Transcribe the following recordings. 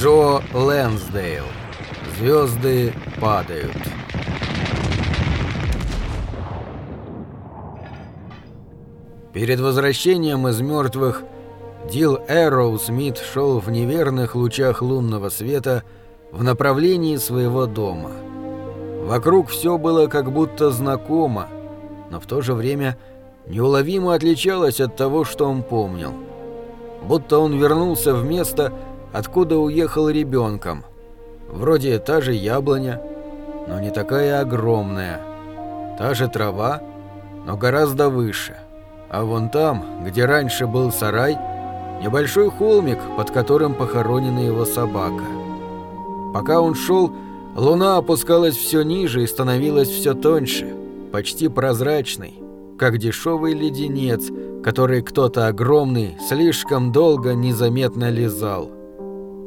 Джо Лэнсдейл. Звезды падают. Перед возвращением из мертвых Дил Эрроу Смит шел в неверных лучах лунного света в направлении своего дома. Вокруг все было как будто знакомо, но в то же время неуловимо отличалось от того, что он помнил. Будто он вернулся в место, откуда уехал ребенком. Вроде та же яблоня, но не такая огромная. Та же трава, но гораздо выше. А вон там, где раньше был сарай, небольшой холмик, под которым похоронена его собака. Пока он шел, луна опускалась все ниже и становилась все тоньше, почти прозрачной, как дешевый леденец, который кто-то огромный слишком долго незаметно лизал.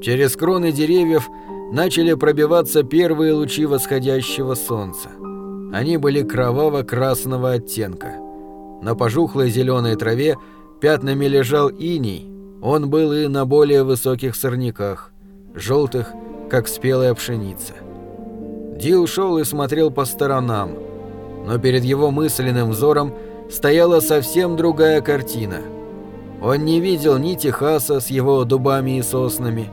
Через кроны деревьев начали пробиваться первые лучи восходящего солнца. Они были кроваво-красного оттенка. На пожухлой зеленой траве пятнами лежал иней, он был и на более высоких сорняках, желтых, как спелая пшеница. Дил шел и смотрел по сторонам, но перед его мысленным взором стояла совсем другая картина. Он не видел ни Техаса с его дубами и соснами,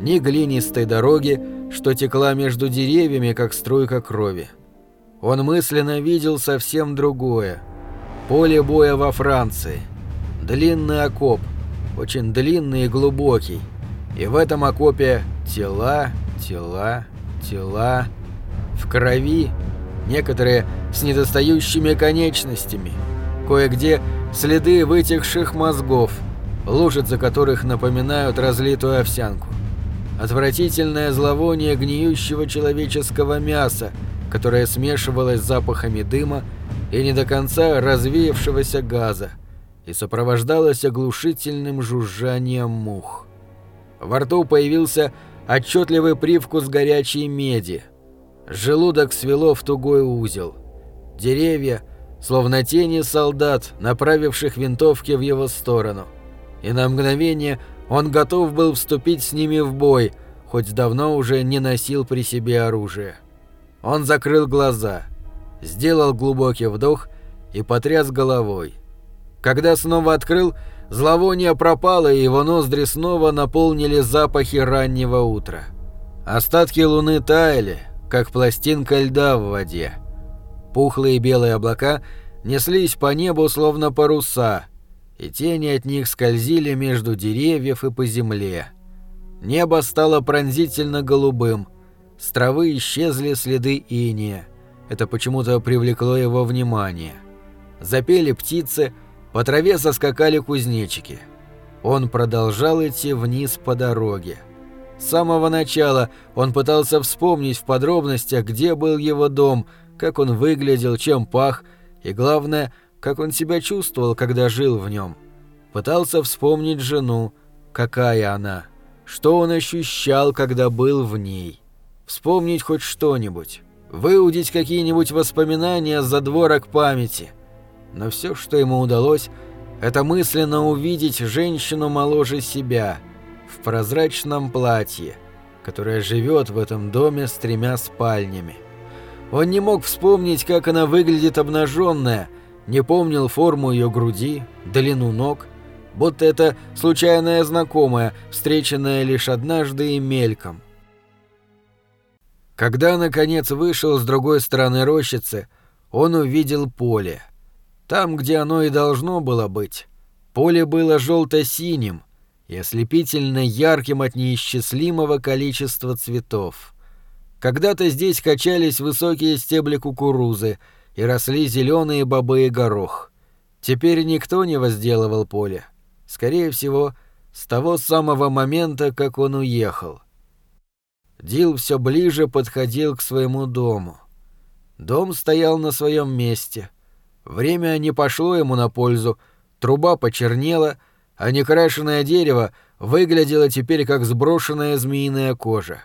ни глинистой дороги, что текла между деревьями, как струйка крови. Он мысленно видел совсем другое. Поле боя во Франции. Длинный окоп, очень длинный и глубокий. И в этом окопе тела, тела, тела. В крови, некоторые с недостающими конечностями. Кое-где следы вытекших мозгов, лужицы которых напоминают разлитую овсянку. Отвратительное зловоние гниющего человеческого мяса, которое смешивалось с запахами дыма и не до конца развеявшегося газа и сопровождалось оглушительным жужжанием мух. Во рту появился отчетливый привкус горячей меди. Желудок свело в тугой узел. Деревья, словно тени солдат, направивших винтовки в его сторону. И на мгновение он готов был вступить с ними в бой, хоть давно уже не носил при себе оружие. Он закрыл глаза, сделал глубокий вдох и потряс головой. Когда снова открыл, зловоние пропало, и его ноздри снова наполнили запахи раннего утра. Остатки луны таяли, как пластинка льда в воде. Пухлые белые облака неслись по небу словно паруса, и тени от них скользили между деревьев и по земле. Небо стало пронзительно голубым, с травы исчезли следы иния. Это почему-то привлекло его внимание. Запели птицы, по траве заскакали кузнечики. Он продолжал идти вниз по дороге. С самого начала он пытался вспомнить в подробностях, где был его дом, как он выглядел, чем пах, и главное, как он себя чувствовал, когда жил в нем. Пытался вспомнить жену, какая она, что он ощущал, когда был в ней. Вспомнить хоть что-нибудь, выудить какие-нибудь воспоминания с задворок памяти – но все, что ему удалось, это мысленно увидеть женщину моложе себя, в прозрачном платье, которая живет в этом доме с тремя спальнями. Он не мог вспомнить, как она выглядит обнаженная, не помнил форму ее груди, длину ног, будто это случайная знакомая, встреченная лишь однажды и мельком. Когда, наконец, вышел с другой стороны рощицы, он увидел поле. Там, где оно и должно было быть. Поле было желто-синим и ослепительно ярким от неисчислимого количества цветов. Когда-то здесь качались высокие стебли кукурузы и росли зеленые бобы и горох. Теперь никто не возделывал поле. Скорее всего, с того самого момента, как он уехал. Дил все ближе подходил к своему дому. Дом стоял на своем месте — Время не пошло ему на пользу, труба почернела, а некрашенное дерево выглядело теперь как сброшенная змеиная кожа.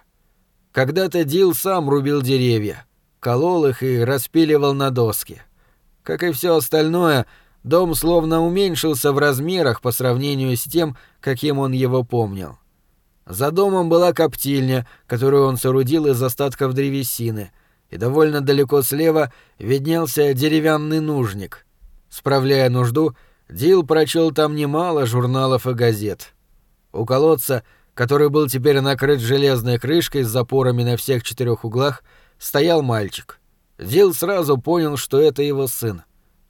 Когда-то Дил сам рубил деревья, колол их и распиливал на доски. Как и все остальное, дом словно уменьшился в размерах по сравнению с тем, каким он его помнил. За домом была коптильня, которую он соорудил из остатков древесины, и довольно далеко слева виднелся деревянный нужник. Справляя нужду, Дил прочел там немало журналов и газет. У колодца, который был теперь накрыт железной крышкой с запорами на всех четырех углах, стоял мальчик. Дил сразу понял, что это его сын.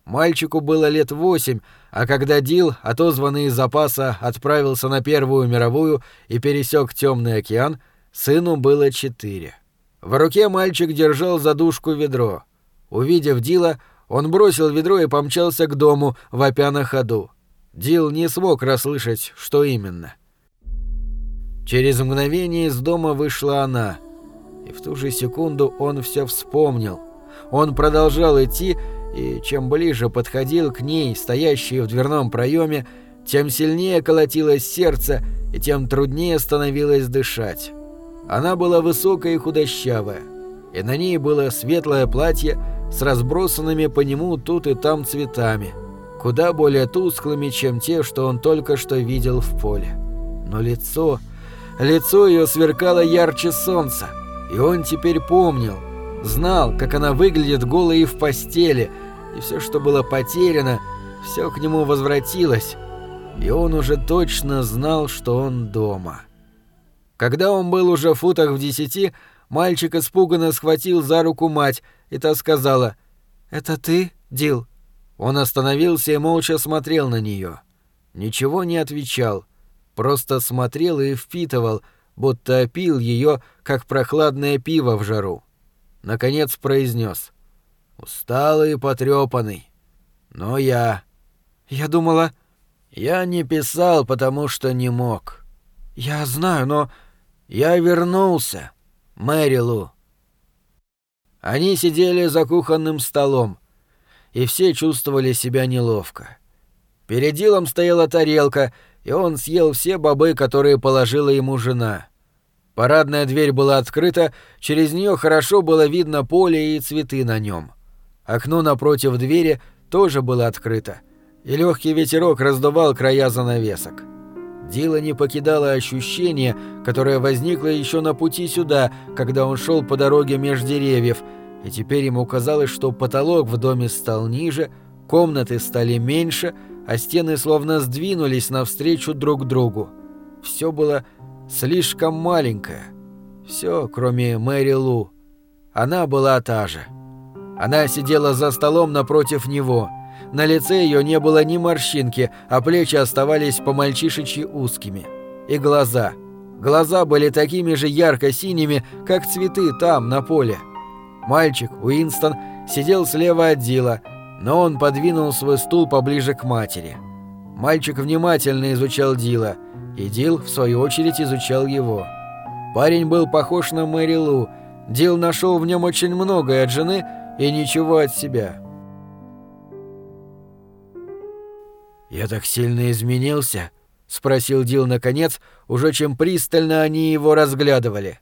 Мальчику было лет восемь, а когда Дил, отозванный из запаса, отправился на Первую мировую и пересек Темный океан, сыну было четыре. В руке мальчик держал задушку ведро. Увидев Дила, он бросил ведро и помчался к дому, вопя на ходу. Дил не смог расслышать, что именно. Через мгновение из дома вышла она, и в ту же секунду он все вспомнил. Он продолжал идти, и чем ближе подходил к ней, стоящей в дверном проеме, тем сильнее колотилось сердце и тем труднее становилось дышать. Она была высокая и худощавая, и на ней было светлое платье с разбросанными по нему тут и там цветами, куда более тусклыми, чем те, что он только что видел в поле. Но лицо... Лицо ее сверкало ярче солнца, и он теперь помнил, знал, как она выглядит голой в постели — и все, что было потеряно, все к нему возвратилось, и он уже точно знал, что он дома. Когда он был уже в футах в десяти, мальчик испуганно схватил за руку мать, и та сказала «Это ты, Дил?» Он остановился и молча смотрел на нее. Ничего не отвечал, просто смотрел и впитывал, будто опил ее, как прохладное пиво в жару. Наконец произнес усталый и потрепанный. Но я... Я думала... Я не писал, потому что не мог. Я знаю, но... Я вернулся, Мэри Лу. Они сидели за кухонным столом, и все чувствовали себя неловко. Перед Дилом стояла тарелка, и он съел все бобы, которые положила ему жена. Парадная дверь была открыта, через нее хорошо было видно поле и цветы на нем. Окно напротив двери тоже было открыто, и легкий ветерок раздувал края занавесок. Дила не покидало ощущение, которое возникло еще на пути сюда, когда он шел по дороге меж деревьев, и теперь ему казалось, что потолок в доме стал ниже, комнаты стали меньше, а стены словно сдвинулись навстречу друг другу. Все было слишком маленькое. Все, кроме Мэри Лу. Она была та же. Она сидела за столом напротив него. На лице ее не было ни морщинки, а плечи оставались по-мальчишечьи узкими. И глаза. Глаза были такими же ярко-синими, как цветы там, на поле. Мальчик, Уинстон, сидел слева от Дила, но он подвинул свой стул поближе к матери. Мальчик внимательно изучал Дила, и Дил, в свою очередь, изучал его. Парень был похож на Мэри Лу. Дил нашел в нем очень многое от жены, и ничего от себя. «Я так сильно изменился?» — спросил Дил наконец, уже чем пристально они его разглядывали.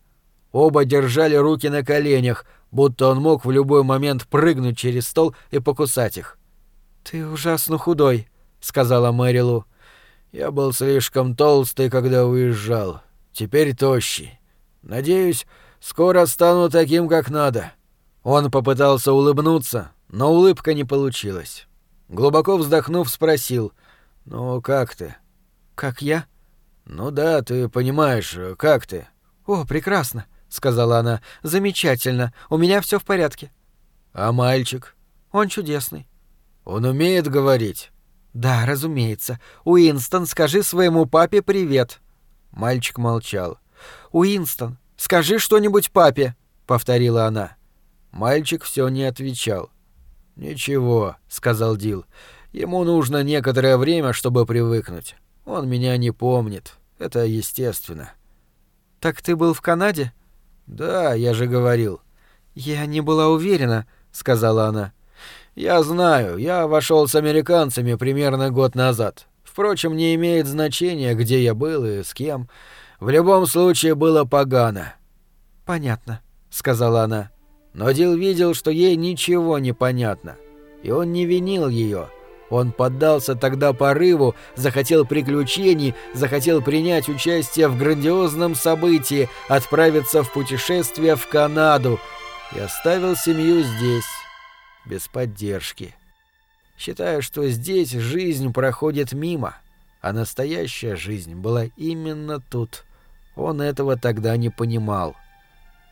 Оба держали руки на коленях, будто он мог в любой момент прыгнуть через стол и покусать их. «Ты ужасно худой», — сказала Мэрилу. «Я был слишком толстый, когда уезжал. Теперь тощий. Надеюсь, скоро стану таким, как надо». Он попытался улыбнуться, но улыбка не получилась. Глубоко вздохнув, спросил, «Ну, как ты?» «Как я?» «Ну да, ты понимаешь, как ты?» «О, прекрасно», — сказала она. «Замечательно. У меня все в порядке». «А мальчик?» «Он чудесный». «Он умеет говорить?» «Да, разумеется. Уинстон, скажи своему папе привет». Мальчик молчал. «Уинстон, скажи что-нибудь папе», — повторила она. Мальчик все не отвечал. «Ничего», — сказал Дил. «Ему нужно некоторое время, чтобы привыкнуть. Он меня не помнит. Это естественно». «Так ты был в Канаде?» «Да, я же говорил». «Я не была уверена», — сказала она. «Я знаю, я вошел с американцами примерно год назад. Впрочем, не имеет значения, где я был и с кем. В любом случае было погано». «Понятно», — сказала она. Но Дил видел, что ей ничего не понятно. И он не винил ее. Он поддался тогда порыву, захотел приключений, захотел принять участие в грандиозном событии, отправиться в путешествие в Канаду и оставил семью здесь, без поддержки. Считая, что здесь жизнь проходит мимо, а настоящая жизнь была именно тут. Он этого тогда не понимал.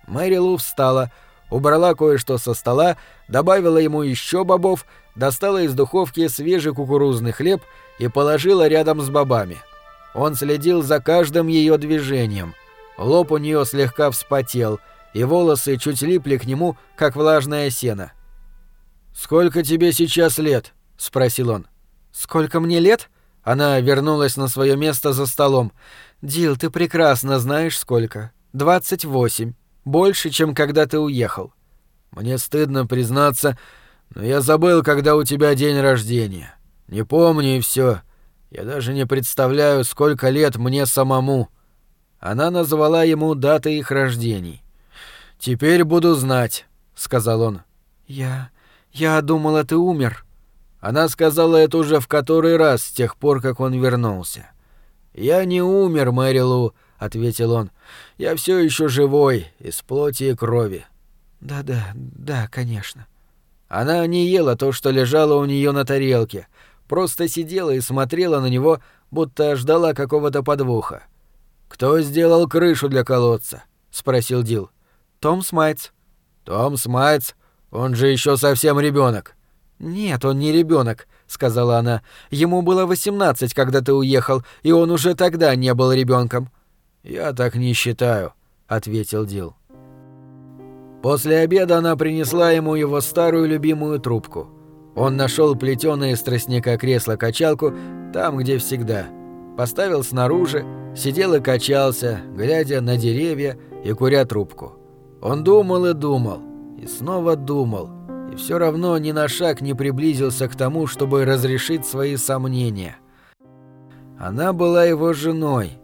Мэри Лу встала, убрала кое-что со стола, добавила ему еще бобов, достала из духовки свежий кукурузный хлеб и положила рядом с бобами. Он следил за каждым ее движением. Лоб у нее слегка вспотел, и волосы чуть липли к нему, как влажное сено. «Сколько тебе сейчас лет?» — спросил он. «Сколько мне лет?» Она вернулась на свое место за столом. «Дил, ты прекрасно знаешь, сколько. Двадцать восемь. Больше, чем когда ты уехал. Мне стыдно признаться, но я забыл, когда у тебя день рождения. Не помню и все. Я даже не представляю, сколько лет мне самому. Она назвала ему даты их рождений. Теперь буду знать, сказал он. Я я думала, ты умер. Она сказала это уже в который раз с тех пор, как он вернулся. Я не умер, Мэрилу, ответил он. Я все еще живой, из плоти и крови. Да-да, да, конечно. Она не ела то, что лежало у нее на тарелке, просто сидела и смотрела на него, будто ждала какого-то подвоха. Кто сделал крышу для колодца? спросил Дил. Том Смайтс. Том Смайтс, он же еще совсем ребенок. Нет, он не ребенок, сказала она. Ему было восемнадцать, когда ты уехал, и он уже тогда не был ребенком. «Я так не считаю», — ответил Дил. После обеда она принесла ему его старую любимую трубку. Он нашел плетеное из тростника кресло-качалку там, где всегда. Поставил снаружи, сидел и качался, глядя на деревья и куря трубку. Он думал и думал, и снова думал, и все равно ни на шаг не приблизился к тому, чтобы разрешить свои сомнения. Она была его женой,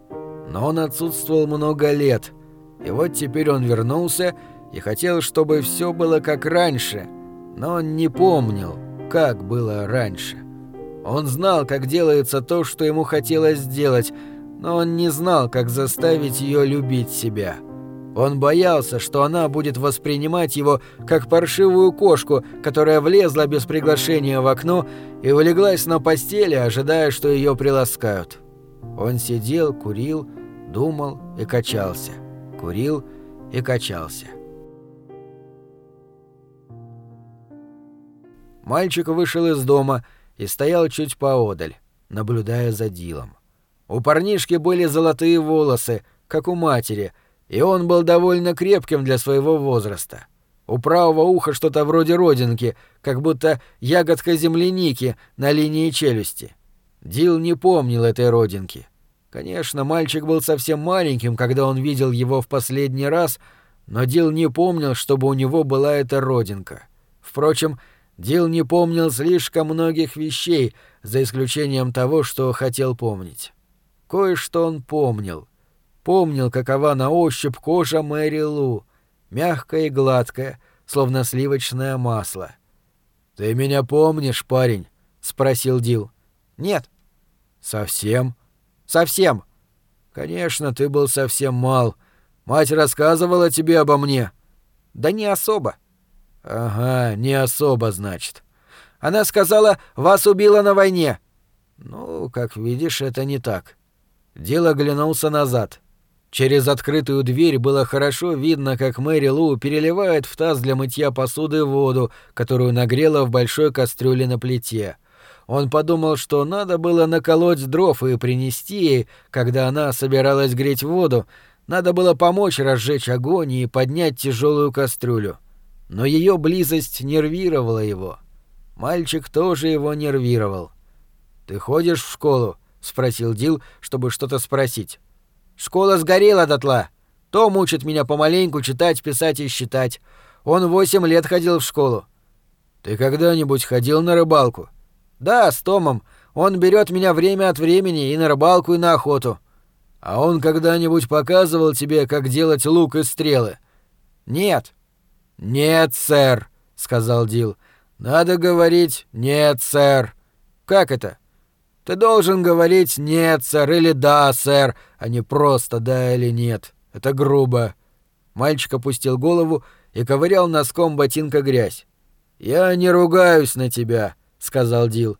но он отсутствовал много лет, и вот теперь он вернулся и хотел, чтобы все было как раньше, но он не помнил, как было раньше. Он знал, как делается то, что ему хотелось сделать, но он не знал, как заставить ее любить себя. Он боялся, что она будет воспринимать его как паршивую кошку, которая влезла без приглашения в окно и улеглась на постели, ожидая, что ее приласкают. Он сидел, курил, думал и качался, курил и качался. Мальчик вышел из дома и стоял чуть поодаль, наблюдая за Дилом. У парнишки были золотые волосы, как у матери, и он был довольно крепким для своего возраста. У правого уха что-то вроде родинки, как будто ягодка земляники на линии челюсти. Дил не помнил этой родинки. Конечно, мальчик был совсем маленьким, когда он видел его в последний раз, но Дил не помнил, чтобы у него была эта родинка. Впрочем, Дил не помнил слишком многих вещей, за исключением того, что хотел помнить. Кое-что он помнил. Помнил, какова на ощупь кожа Мэри Лу, мягкая и гладкая, словно сливочное масло. «Ты меня помнишь, парень?» — спросил Дил. «Нет». «Совсем?» Совсем. Конечно, ты был совсем мал. Мать рассказывала тебе обо мне. Да не особо. Ага, не особо, значит. Она сказала, вас убило на войне. Ну, как видишь, это не так. Дело оглянулся назад. Через открытую дверь было хорошо видно, как Мэри Лу переливает в таз для мытья посуды воду, которую нагрела в большой кастрюле на плите. Он подумал, что надо было наколоть дров и принести ей, когда она собиралась греть воду, надо было помочь разжечь огонь и поднять тяжелую кастрюлю. Но ее близость нервировала его. Мальчик тоже его нервировал. «Ты ходишь в школу?» — спросил Дил, чтобы что-то спросить. «Школа сгорела дотла. Том учит меня помаленьку читать, писать и считать. Он восемь лет ходил в школу». «Ты когда-нибудь ходил на рыбалку?» Да, с Томом. Он берет меня время от времени и на рыбалку, и на охоту. А он когда-нибудь показывал тебе, как делать лук и стрелы? Нет. Нет, сэр, сказал Дил. Надо говорить «нет, сэр». Как это? Ты должен говорить «нет, сэр» или «да, сэр», а не просто «да» или «нет». Это грубо. Мальчик опустил голову и ковырял носком ботинка грязь. «Я не ругаюсь на тебя», — сказал Дил.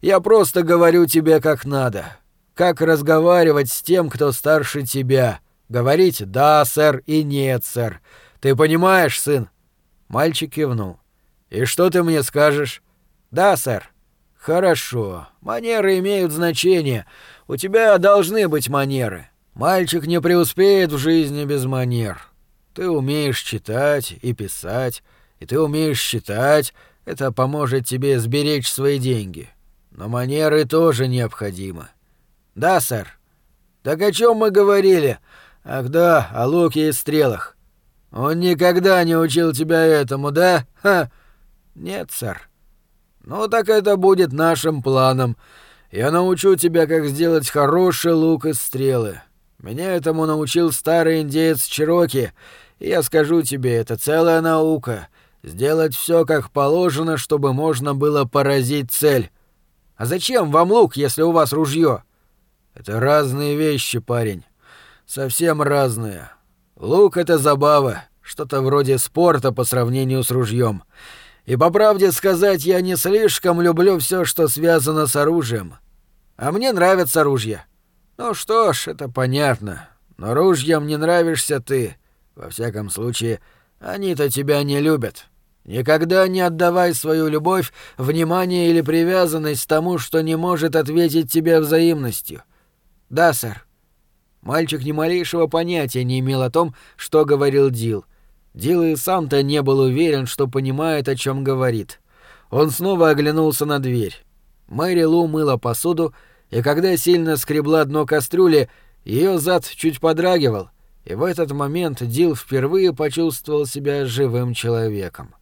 «Я просто говорю тебе как надо. Как разговаривать с тем, кто старше тебя. Говорить «да, сэр» и «нет, сэр». Ты понимаешь, сын?» Мальчик кивнул. «И что ты мне скажешь?» «Да, сэр». «Хорошо. Манеры имеют значение. У тебя должны быть манеры. Мальчик не преуспеет в жизни без манер. Ты умеешь читать и писать, и ты умеешь считать. Это поможет тебе сберечь свои деньги. Но манеры тоже необходимы». «Да, сэр». «Так о чем мы говорили?» «Ах да, о луке и стрелах. Он никогда не учил тебя этому, да? Ха. Нет, сэр. Ну так это будет нашим планом. Я научу тебя, как сделать хороший лук и стрелы. Меня этому научил старый индеец Чироки, я скажу тебе, это целая наука. Сделать все как положено, чтобы можно было поразить цель. А зачем вам лук, если у вас ружье? Это разные вещи, парень. Совсем разные. Лук — это забава, что-то вроде спорта по сравнению с ружьем. И по правде сказать, я не слишком люблю все, что связано с оружием. А мне нравятся ружья. Ну что ж, это понятно. Но ружьям не нравишься ты. Во всяком случае, они-то тебя не любят. Никогда не отдавай свою любовь, внимание или привязанность тому, что не может ответить тебе взаимностью. Да, сэр. Мальчик ни малейшего понятия не имел о том, что говорил Дил. Дил и сам-то не был уверен, что понимает, о чем говорит. Он снова оглянулся на дверь. Мэри Лу мыла посуду, и когда сильно скребла дно кастрюли, ее зад чуть подрагивал, и в этот момент Дил впервые почувствовал себя живым человеком.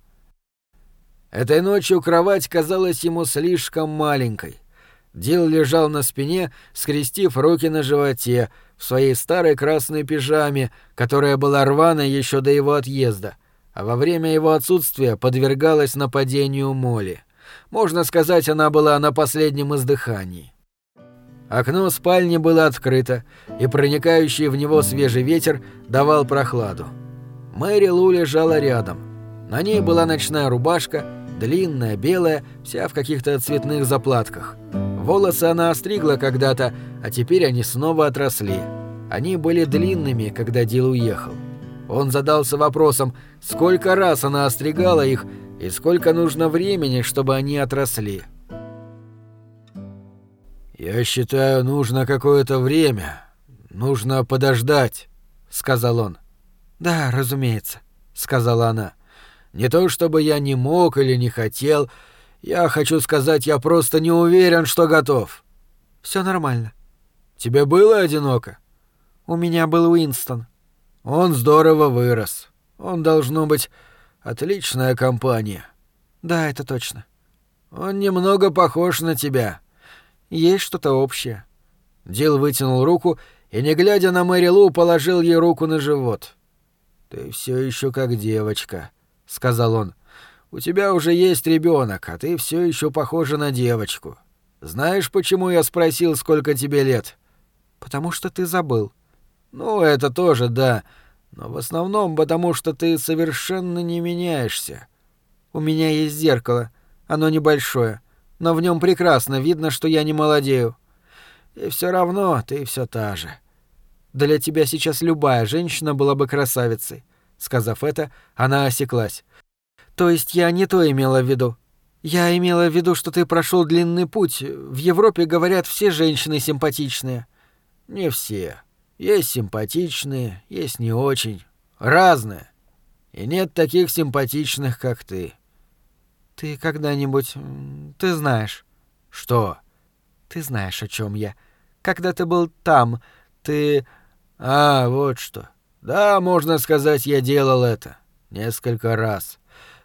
Этой ночью кровать казалась ему слишком маленькой. Дил лежал на спине, скрестив руки на животе, в своей старой красной пижаме, которая была рваной еще до его отъезда, а во время его отсутствия подвергалась нападению моли. Можно сказать, она была на последнем издыхании. Окно спальни было открыто, и проникающий в него свежий ветер давал прохладу. Мэри Лу лежала рядом. На ней была ночная рубашка, длинная, белая, вся в каких-то цветных заплатках. Волосы она остригла когда-то, а теперь они снова отросли. Они были длинными, когда Дил уехал. Он задался вопросом, сколько раз она остригала их и сколько нужно времени, чтобы они отросли. «Я считаю, нужно какое-то время. Нужно подождать», — сказал он. «Да, разумеется», — сказала она. «Не то чтобы я не мог или не хотел, — я хочу сказать, я просто не уверен, что готов. Все нормально. Тебе было одиноко? У меня был Уинстон. Он здорово вырос. Он должно быть отличная компания. Да, это точно. Он немного похож на тебя. Есть что-то общее. Дил вытянул руку и, не глядя на Мэри Лу, положил ей руку на живот. Ты все еще как девочка, сказал он. У тебя уже есть ребенок, а ты все еще похожа на девочку. Знаешь, почему я спросил, сколько тебе лет? Потому что ты забыл. Ну, это тоже да, но в основном потому, что ты совершенно не меняешься. У меня есть зеркало, оно небольшое, но в нем прекрасно видно, что я не молодею. И все равно ты все та же. Для тебя сейчас любая женщина была бы красавицей. Сказав это, она осеклась. То есть я не то имела в виду. Я имела в виду, что ты прошел длинный путь. В Европе, говорят, все женщины симпатичные. Не все. Есть симпатичные, есть не очень. Разные. И нет таких симпатичных, как ты. Ты когда-нибудь... Ты знаешь. Что? Ты знаешь, о чем я. Когда ты был там, ты... А, вот что. Да, можно сказать, я делал это. Несколько раз.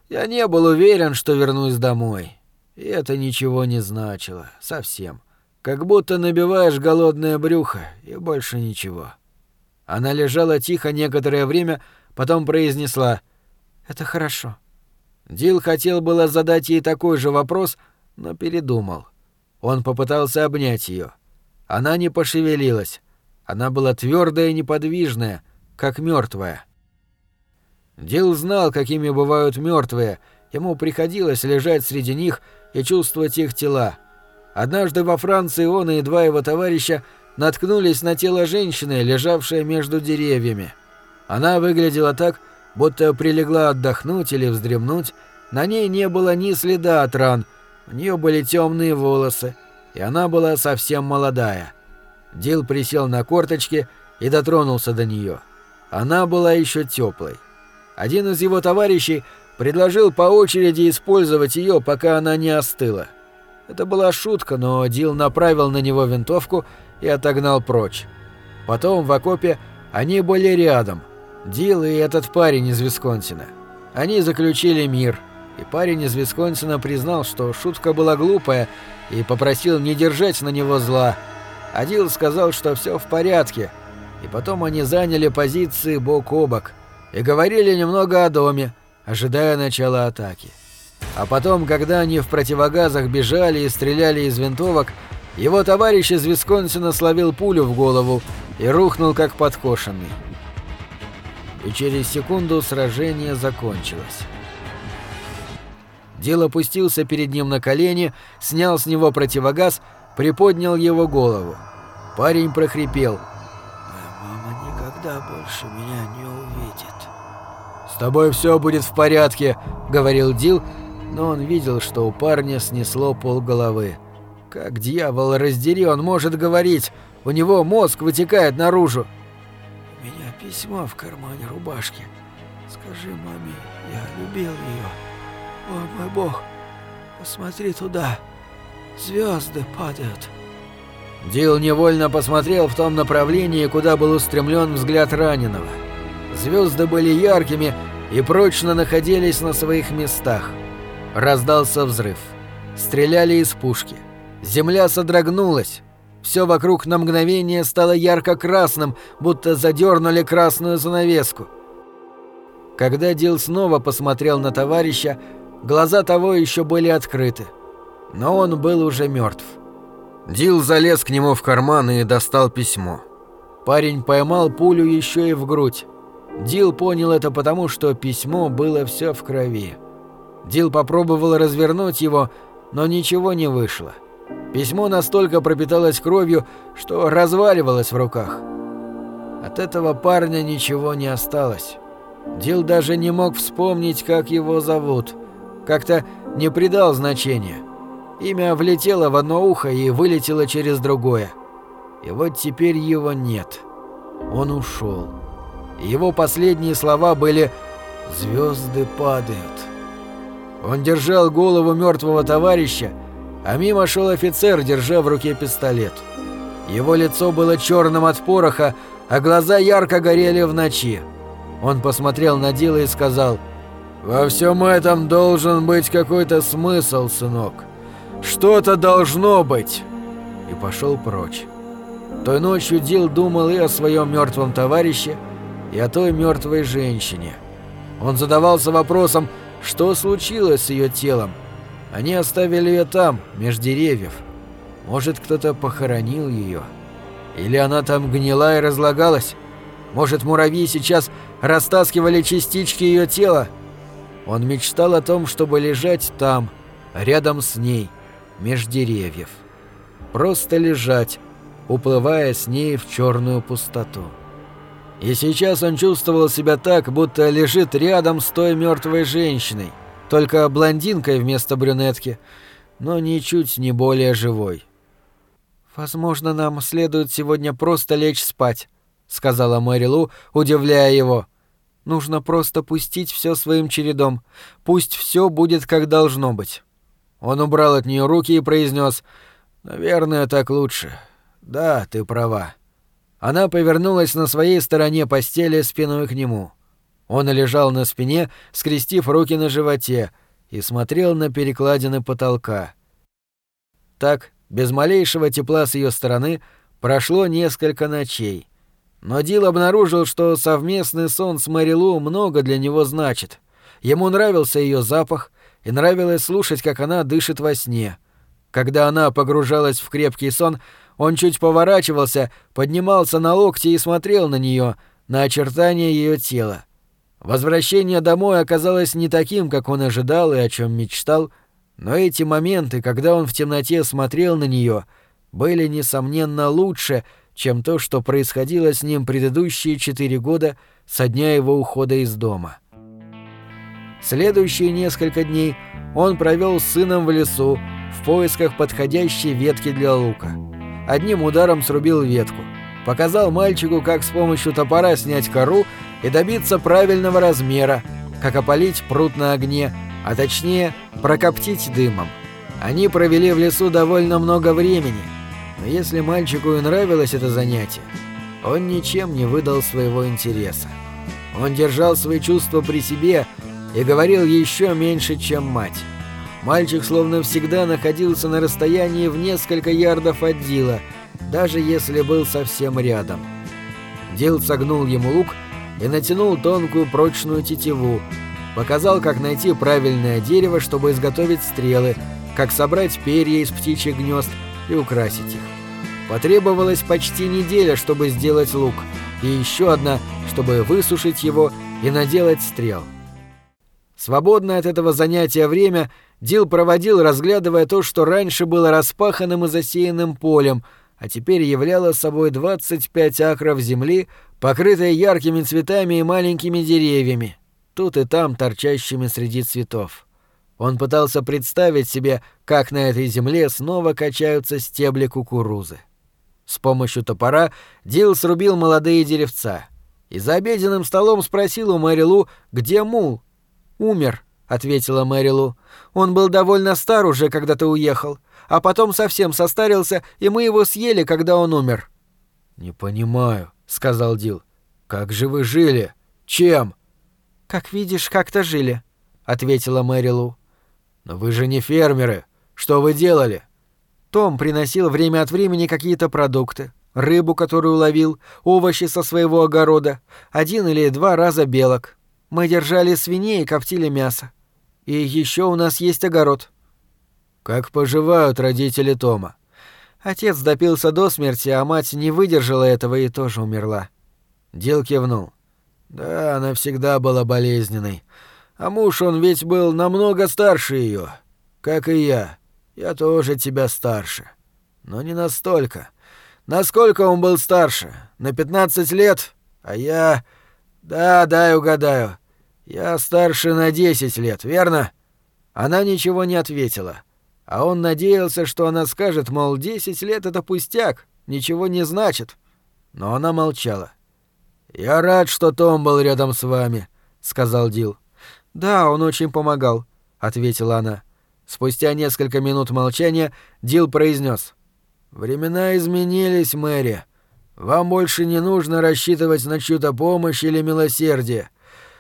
Я не был уверен, что вернусь домой. И это ничего не значило. Совсем. Как будто набиваешь голодное брюхо, и больше ничего. Она лежала тихо некоторое время, потом произнесла «Это хорошо». Дил хотел было задать ей такой же вопрос, но передумал. Он попытался обнять ее. Она не пошевелилась. Она была твердая и неподвижная, как мертвая. Дил знал, какими бывают мертвые. Ему приходилось лежать среди них и чувствовать их тела. Однажды во Франции он и два его товарища наткнулись на тело женщины, лежавшее между деревьями. Она выглядела так, будто прилегла отдохнуть или вздремнуть. На ней не было ни следа от ран, у нее были темные волосы, и она была совсем молодая. Дил присел на корточки и дотронулся до нее. Она была еще теплой. Один из его товарищей предложил по очереди использовать ее, пока она не остыла. Это была шутка, но Дил направил на него винтовку и отогнал прочь. Потом в окопе они были рядом. Дил и этот парень из Висконсина. Они заключили мир, и парень из Висконсина признал, что шутка была глупая, и попросил не держать на него зла. А Дил сказал, что все в порядке, и потом они заняли позиции бок о бок – и говорили немного о доме, ожидая начала атаки. А потом, когда они в противогазах бежали и стреляли из винтовок, его товарищ из Висконсина словил пулю в голову и рухнул как подкошенный. И через секунду сражение закончилось. Дил опустился перед ним на колени, снял с него противогаз, приподнял его голову. Парень прохрипел. «Моя мама никогда больше меня не тобой все будет в порядке», — говорил Дил, но он видел, что у парня снесло полголовы. Как дьявол раздери, он может говорить. У него мозг вытекает наружу. У меня письмо в кармане рубашки. Скажи маме, я любил ее. О, мой бог, посмотри туда. Звезды падают. Дил невольно посмотрел в том направлении, куда был устремлен взгляд раненого. Звезды были яркими и прочно находились на своих местах. Раздался взрыв. Стреляли из пушки. Земля содрогнулась. Все вокруг на мгновение стало ярко-красным, будто задернули красную занавеску. Когда Дил снова посмотрел на товарища, глаза того еще были открыты. Но он был уже мертв. Дил залез к нему в карман и достал письмо. Парень поймал пулю еще и в грудь. Дил понял это потому, что письмо было все в крови. Дил попробовал развернуть его, но ничего не вышло. Письмо настолько пропиталось кровью, что разваливалось в руках. От этого парня ничего не осталось. Дил даже не мог вспомнить, как его зовут. Как-то не придал значения. Имя влетело в одно ухо и вылетело через другое. И вот теперь его нет. Он ушел. Его последние слова были «Звезды падают». Он держал голову мертвого товарища, а мимо шел офицер, держа в руке пистолет. Его лицо было черным от пороха, а глаза ярко горели в ночи. Он посмотрел на дело и сказал «Во всем этом должен быть какой-то смысл, сынок. Что-то должно быть!» И пошел прочь. Той ночью Дил думал и о своем мертвом товарище, и о той мертвой женщине. Он задавался вопросом, что случилось с ее телом. Они оставили ее там, меж деревьев. Может, кто-то похоронил ее? Или она там гнила и разлагалась? Может, муравьи сейчас растаскивали частички ее тела? Он мечтал о том, чтобы лежать там, рядом с ней, меж деревьев. Просто лежать, уплывая с ней в черную пустоту. И сейчас он чувствовал себя так, будто лежит рядом с той мертвой женщиной, только блондинкой вместо брюнетки, но ничуть не более живой. «Возможно, нам следует сегодня просто лечь спать», — сказала Мэри Лу, удивляя его. «Нужно просто пустить все своим чередом. Пусть все будет как должно быть». Он убрал от нее руки и произнес: «Наверное, так лучше. Да, ты права». Она повернулась на своей стороне постели спиной к нему. Он лежал на спине, скрестив руки на животе, и смотрел на перекладины потолка. Так, без малейшего тепла с ее стороны, прошло несколько ночей. Но Дил обнаружил, что совместный сон с Мэрилу много для него значит. Ему нравился ее запах, и нравилось слушать, как она дышит во сне. Когда она погружалась в крепкий сон, он чуть поворачивался, поднимался на локти и смотрел на нее, на очертания ее тела. Возвращение домой оказалось не таким, как он ожидал и о чем мечтал, но эти моменты, когда он в темноте смотрел на нее, были, несомненно, лучше, чем то, что происходило с ним предыдущие четыре года со дня его ухода из дома. Следующие несколько дней он провел с сыном в лесу в поисках подходящей ветки для лука. Одним ударом срубил ветку, показал мальчику, как с помощью топора снять кору и добиться правильного размера, как опалить пруд на огне, а точнее прокоптить дымом. Они провели в лесу довольно много времени, но если мальчику и нравилось это занятие, он ничем не выдал своего интереса. Он держал свои чувства при себе и говорил еще меньше, чем мать. Мальчик словно всегда находился на расстоянии в несколько ярдов от Дила, даже если был совсем рядом. Дил согнул ему лук и натянул тонкую прочную тетиву, показал, как найти правильное дерево, чтобы изготовить стрелы, как собрать перья из птичьих гнезд и украсить их. Потребовалась почти неделя, чтобы сделать лук, и еще одна, чтобы высушить его и наделать стрел. Свободное от этого занятия время Дил проводил, разглядывая то, что раньше было распаханным и засеянным полем, а теперь являло собой 25 акров земли, покрытые яркими цветами и маленькими деревьями, тут и там торчащими среди цветов. Он пытался представить себе, как на этой земле снова качаются стебли кукурузы. С помощью топора Дил срубил молодые деревца. И за обеденным столом спросил у Мэрилу, где мул. «Умер», — ответила Мэрилу. «Он был довольно стар уже, когда ты уехал, а потом совсем состарился, и мы его съели, когда он умер». «Не понимаю», — сказал Дил. «Как же вы жили? Чем?» «Как видишь, как-то жили», — ответила Мэрилу. «Но вы же не фермеры. Что вы делали?» Том приносил время от времени какие-то продукты. Рыбу, которую ловил, овощи со своего огорода, один или два раза белок. Мы держали свиней и коптили мясо. И еще у нас есть огород». «Как поживают родители Тома?» Отец допился до смерти, а мать не выдержала этого и тоже умерла. Дил кивнул. Да, она всегда была болезненной. А муж он ведь был намного старше ее, как и я. Я тоже тебя старше. Но не настолько. Насколько он был старше? На 15 лет? А я... Да, дай угадаю. Я старше на 10 лет, верно? Она ничего не ответила. А он надеялся, что она скажет, мол, 10 лет — это пустяк, ничего не значит. Но она молчала. «Я рад, что Том был рядом с вами», — сказал Дил. «Да, он очень помогал», — ответила она. Спустя несколько минут молчания Дил произнес: «Времена изменились, Мэри. Вам больше не нужно рассчитывать на чью-то помощь или милосердие.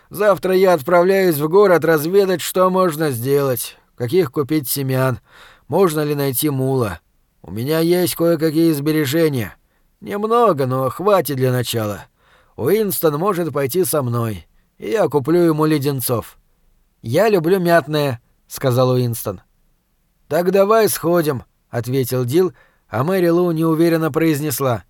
Завтра я отправляюсь в город разведать, что можно сделать, каких купить семян, можно ли найти мула. У меня есть кое-какие сбережения. Немного, но хватит для начала. Уинстон может пойти со мной, и я куплю ему леденцов. Я люблю мятное, сказал Уинстон. Так давай сходим, ответил Дил, а Мэри Лу неуверенно произнесла: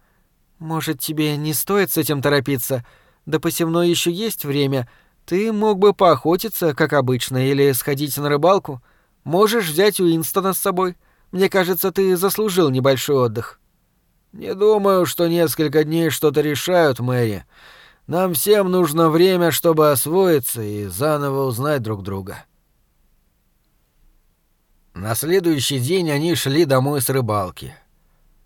Может, тебе не стоит с этим торопиться? До посевной еще есть время. Ты мог бы поохотиться, как обычно, или сходить на рыбалку. Можешь взять Уинстона с собой. Мне кажется, ты заслужил небольшой отдых. «Не думаю, что несколько дней что-то решают, Мэри. Нам всем нужно время, чтобы освоиться и заново узнать друг друга». На следующий день они шли домой с рыбалки.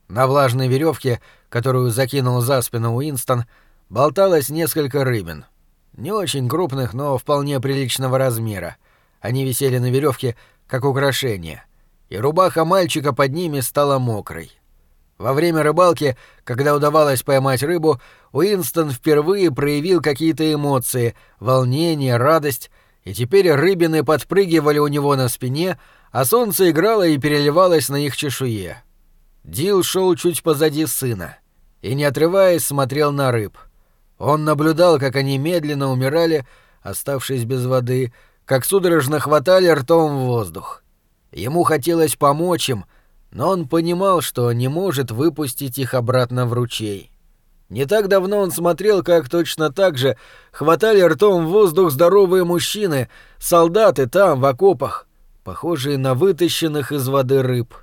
На влажной веревке, которую закинул за спину Уинстон, болталось несколько рыбин. Не очень крупных, но вполне приличного размера. Они висели на веревке как украшение, и рубаха мальчика под ними стала мокрой. Во время рыбалки, когда удавалось поймать рыбу, Уинстон впервые проявил какие-то эмоции, волнение, радость, и теперь рыбины подпрыгивали у него на спине, а солнце играло и переливалось на их чешуе. Дил шел чуть позади сына и, не отрываясь, смотрел на рыб. Он наблюдал, как они медленно умирали, оставшись без воды, как судорожно хватали ртом в воздух. Ему хотелось помочь им, но он понимал, что не может выпустить их обратно в ручей. Не так давно он смотрел, как точно так же хватали ртом в воздух здоровые мужчины, солдаты там, в окопах, похожие на вытащенных из воды рыб.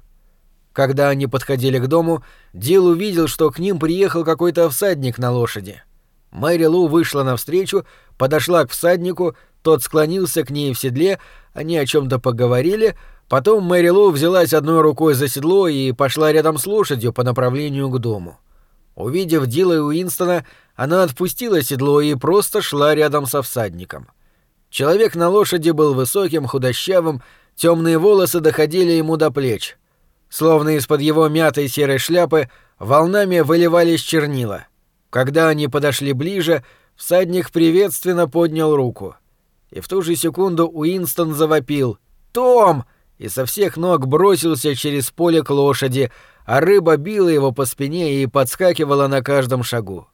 Когда они подходили к дому, Дил увидел, что к ним приехал какой-то всадник на лошади. Мэри Лу вышла навстречу, подошла к всаднику, тот склонился к ней в седле, они о чем то поговорили, потом Мэри Лу взялась одной рукой за седло и пошла рядом с лошадью по направлению к дому. Увидев Дила и Уинстона, она отпустила седло и просто шла рядом со всадником. Человек на лошади был высоким, худощавым, темные волосы доходили ему до плеч. Словно из-под его мятой серой шляпы волнами выливались чернила. Когда они подошли ближе, всадник приветственно поднял руку. И в ту же секунду Уинстон завопил «Том!» и со всех ног бросился через поле к лошади, а рыба била его по спине и подскакивала на каждом шагу.